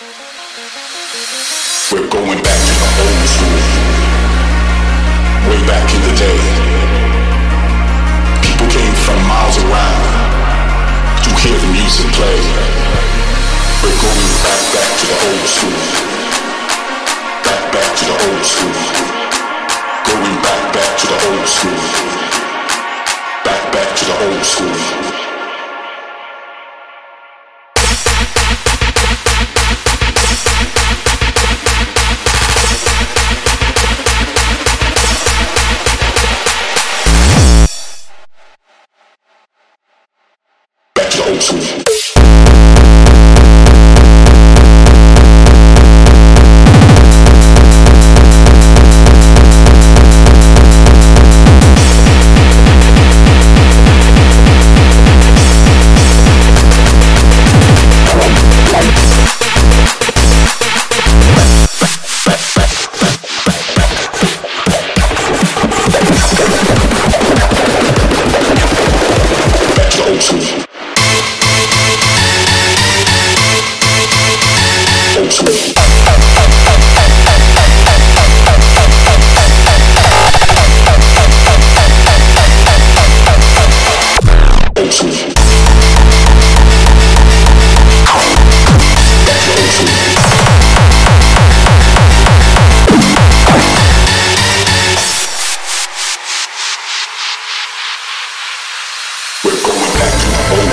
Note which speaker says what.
Speaker 1: We're going back to the old school. Way back in the day. People came from miles around to hear the music play. We're going back, back to the old school. Back, back to the old school. Going back, back to the old school. Back, back to the old school. Attention.